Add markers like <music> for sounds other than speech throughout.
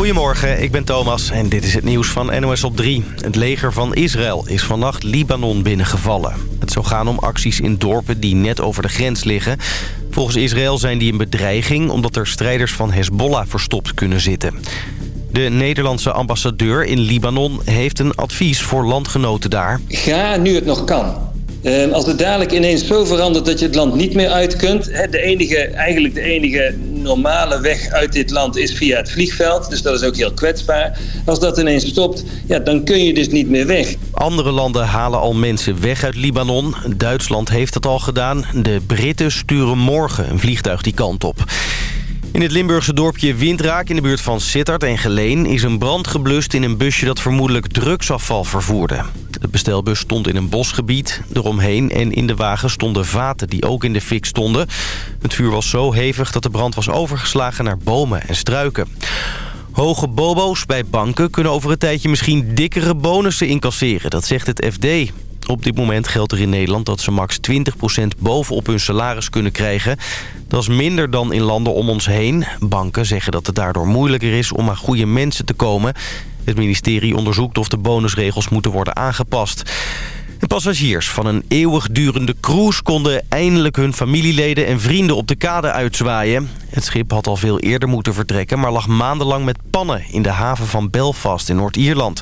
Goedemorgen, ik ben Thomas en dit is het nieuws van NOS op 3. Het leger van Israël is vannacht Libanon binnengevallen. Het zou gaan om acties in dorpen die net over de grens liggen. Volgens Israël zijn die een bedreiging omdat er strijders van Hezbollah verstopt kunnen zitten. De Nederlandse ambassadeur in Libanon heeft een advies voor landgenoten daar. Ga nu het nog kan. Ehm, als het dadelijk ineens zo verandert dat je het land niet meer uit kunt... de enige, eigenlijk de enige normale weg uit dit land is via het vliegveld. Dus dat is ook heel kwetsbaar. Als dat ineens stopt, ja, dan kun je dus niet meer weg. Andere landen halen al mensen weg uit Libanon. Duitsland heeft dat al gedaan. De Britten sturen morgen een vliegtuig die kant op. In het Limburgse dorpje Windraak in de buurt van Sittard en Geleen... is een brand geblust in een busje dat vermoedelijk drugsafval vervoerde. De bestelbus stond in een bosgebied. Eromheen en in de wagen stonden vaten die ook in de fik stonden. Het vuur was zo hevig dat de brand was overgeslagen naar bomen en struiken. Hoge bobo's bij banken kunnen over een tijdje misschien dikkere bonussen incasseren. Dat zegt het FD. Op dit moment geldt er in Nederland dat ze max 20% bovenop hun salaris kunnen krijgen. Dat is minder dan in landen om ons heen. Banken zeggen dat het daardoor moeilijker is om aan goede mensen te komen. Het ministerie onderzoekt of de bonusregels moeten worden aangepast. De passagiers van een eeuwigdurende cruise konden eindelijk hun familieleden en vrienden op de kade uitzwaaien. Het schip had al veel eerder moeten vertrekken, maar lag maandenlang met pannen in de haven van Belfast in Noord-Ierland.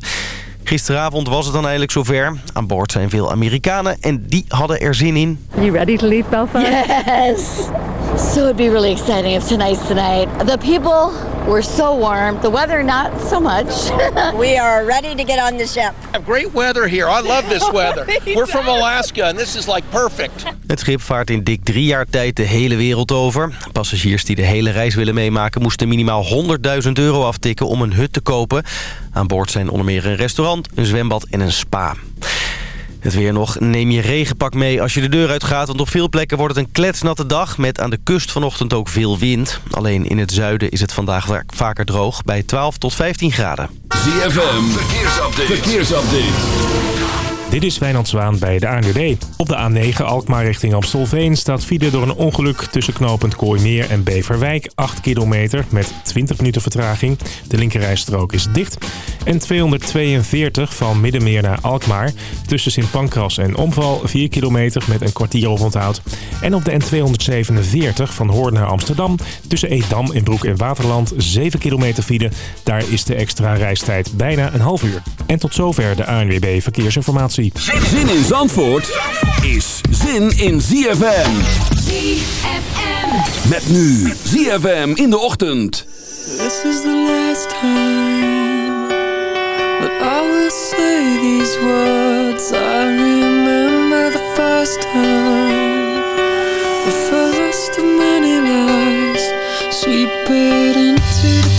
Gisteravond was het dan eindelijk zover. Aan boord zijn veel Amerikanen en die hadden er zin in. You ready to leave Belfast? Yes. So it'd be really exciting if tonight's tonight. The people were so warm. The weather not so much. <laughs> we are ready to get on the ship. Have great weather here. I love this weather. <laughs> We're from Alaska and this is like perfect. Het schip vaart in dik drie jaar tijd de hele wereld over. Passagiers die de hele reis willen meemaken... moesten minimaal 100.000 euro aftikken om een hut te kopen. Aan boord zijn onder meer een restaurant, een zwembad en een spa. Het weer nog. Neem je regenpak mee als je de deur uitgaat... want op veel plekken wordt het een kletsnatte dag... met aan de kust vanochtend ook veel wind. Alleen in het zuiden is het vandaag vaker droog... bij 12 tot 15 graden. ZFM, verkeersupdate. verkeersupdate. Dit is Wijnand Zwaan bij de ANWB. Op de A9 Alkmaar richting Amstelveen staat file door een ongeluk tussen knooppunt Kooimeer en Beverwijk. 8 kilometer met 20 minuten vertraging. De linkerrijstrook is dicht. En 242 van Middenmeer naar Alkmaar tussen Sint Pancras en Omval 4 kilometer met een kwartier op onthoud. En op de N247 van Hoorn naar Amsterdam tussen Edam en Broek en Waterland 7 kilometer file. Daar is de extra reistijd bijna een half uur. En tot zover de ANWB Verkeersinformatie. Zin in Zandvoort is zin in ZFM. ZFM. Met nu ZFM in de ochtend. This is the last time that I will say these words. I remember the first time. The first of many lies. Sweep it into the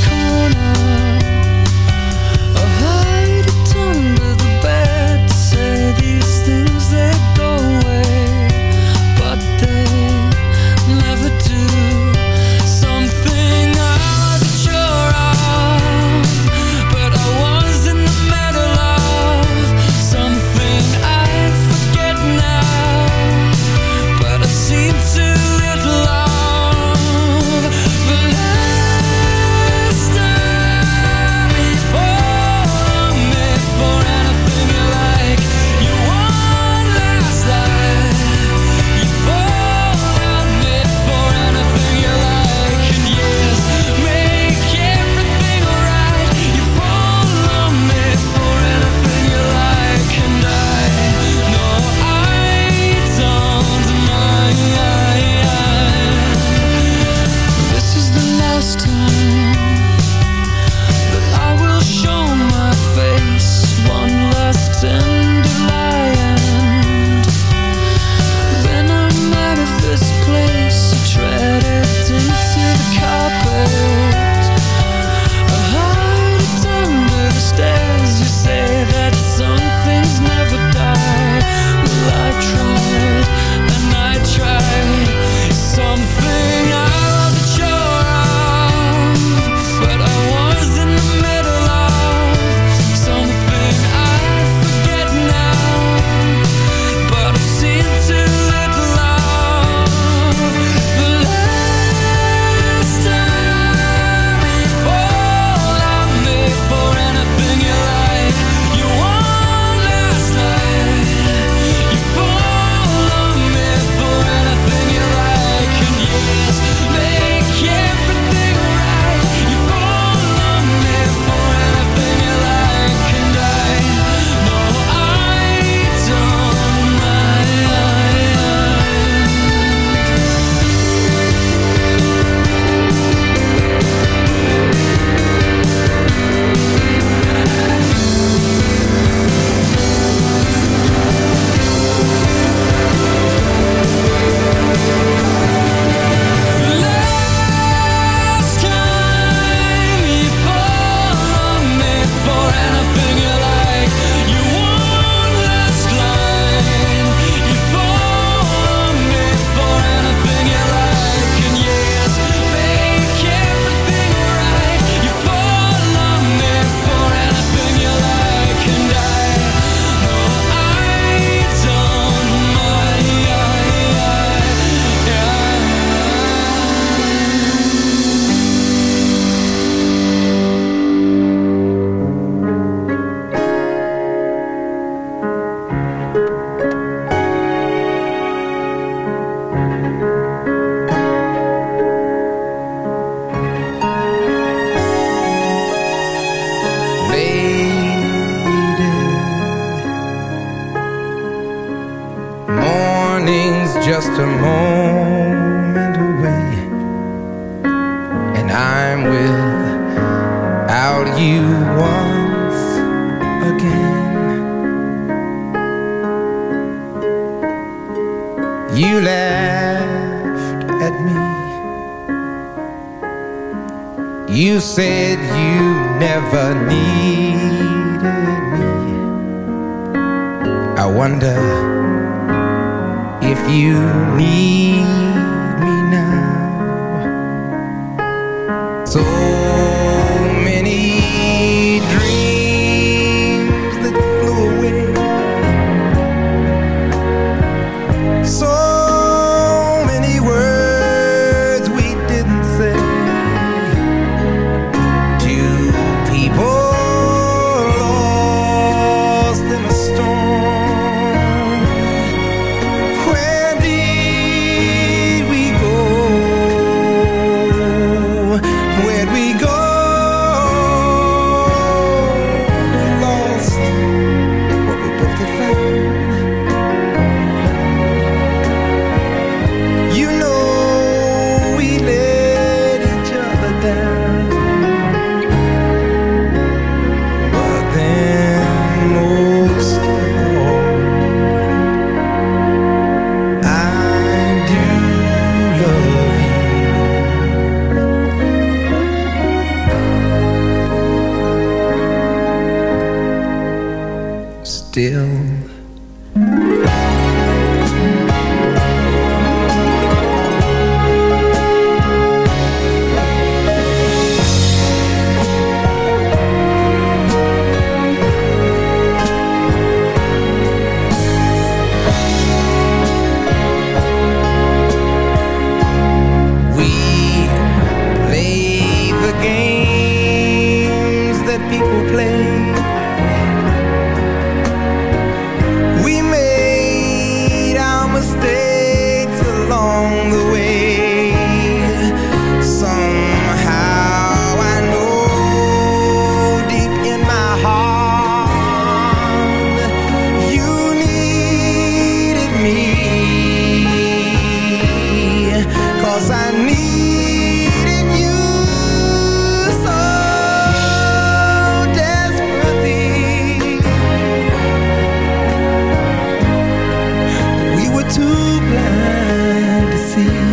too blind to see.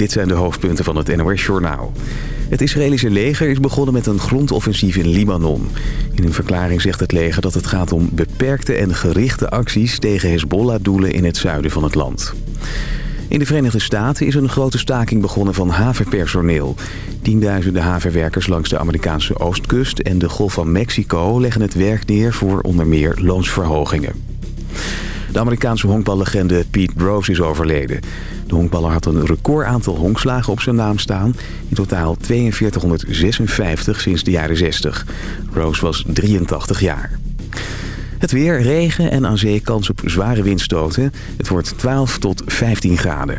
Dit zijn de hoofdpunten van het NOS-journaal. Het Israëlische leger is begonnen met een grondoffensief in Libanon. In een verklaring zegt het leger dat het gaat om beperkte en gerichte acties... tegen Hezbollah-doelen in het zuiden van het land. In de Verenigde Staten is een grote staking begonnen van havenpersoneel. Tienduizenden havenwerkers langs de Amerikaanse oostkust en de Golf van Mexico... leggen het werk neer voor onder meer loonsverhogingen. De Amerikaanse honkballegende Pete Rose is overleden. De honkballer had een record aantal honkslagen op zijn naam staan. In totaal 4256 sinds de jaren 60. Rose was 83 jaar. Het weer, regen en aan zee kans op zware windstoten. Het wordt 12 tot 15 graden.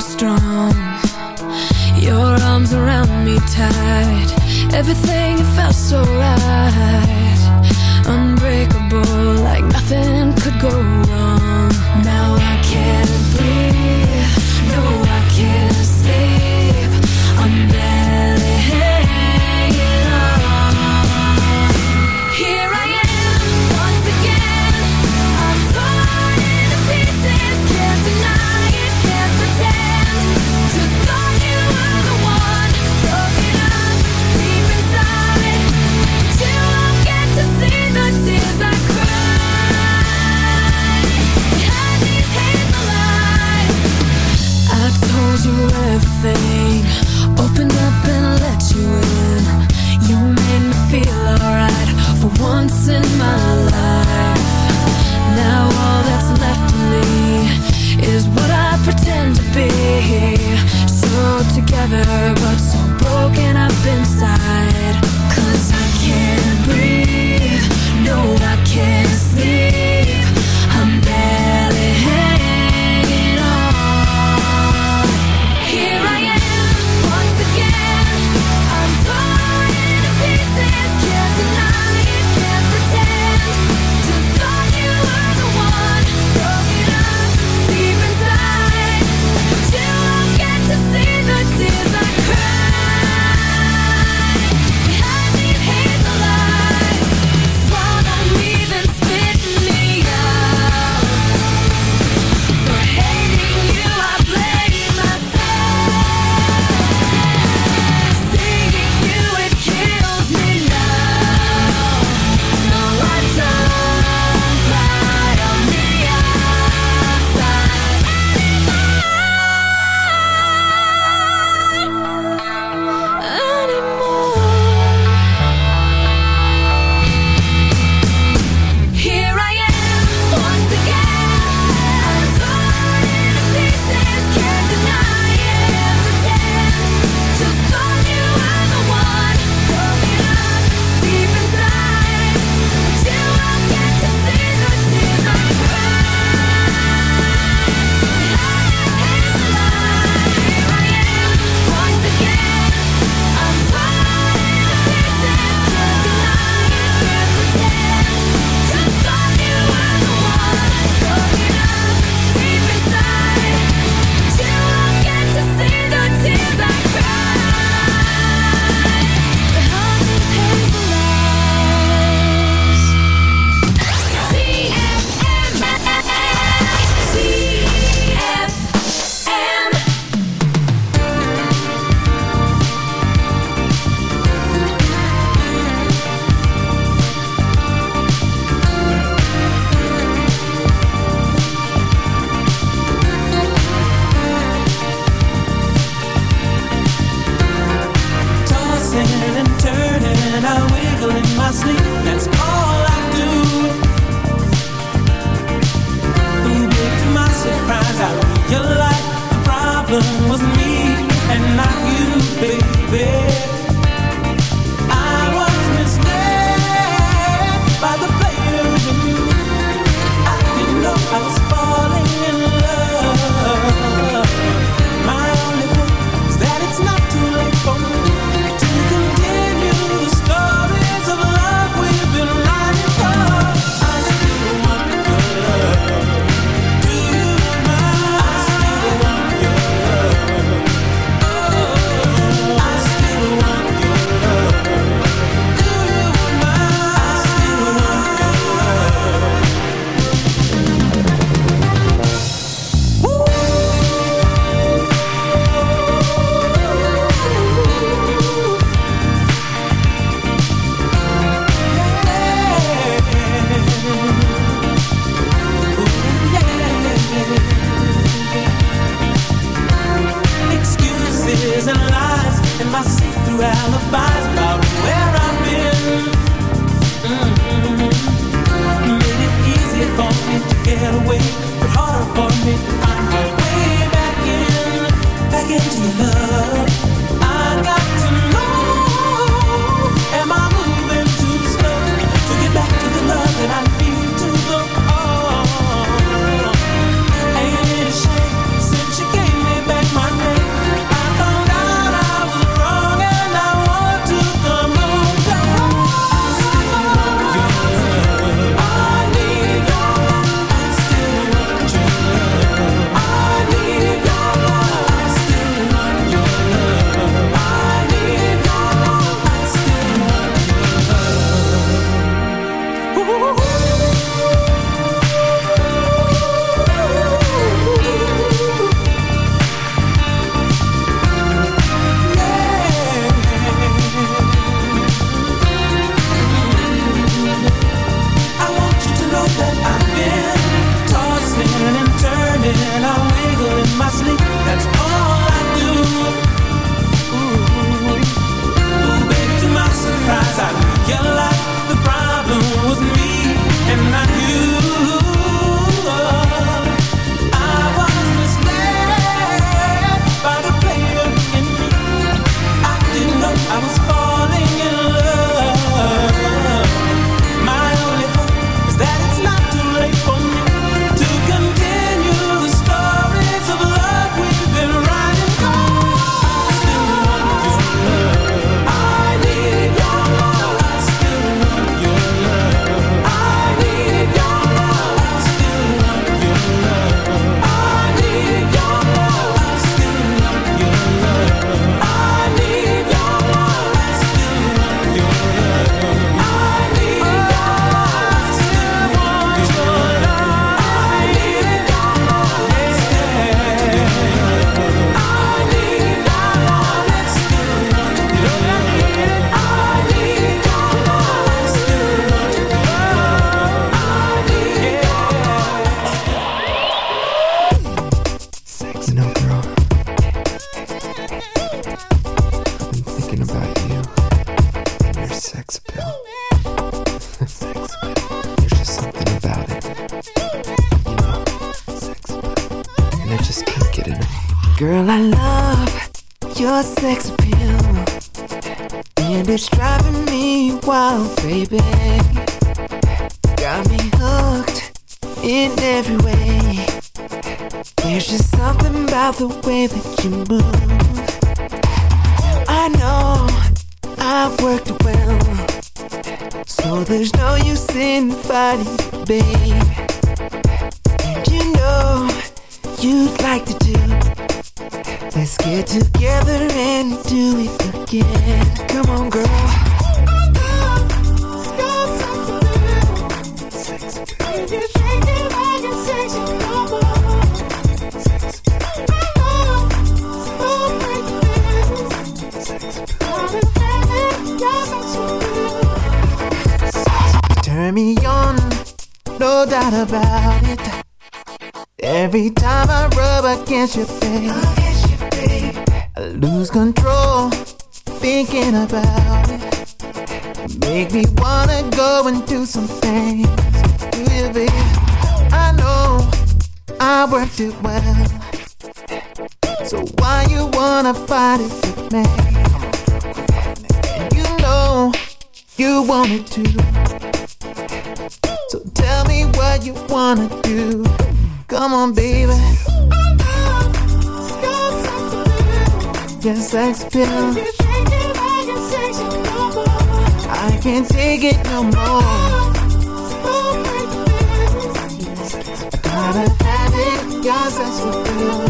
strong. Your arms around me tight. Everything felt so alibis about where I've been. Mm-hmm. Made it easier for me to get away, but harder for me to find my way back in, back into your love. thinking about it. Make me wanna go and do some things. Do you, babe? I know I worked it well. So why you wanna fight it with me? You know you want it too. So tell me what you wanna do. Come on, baby. Yes, sex pill can't take it no more. Gotta have it, yes, that's the feeling.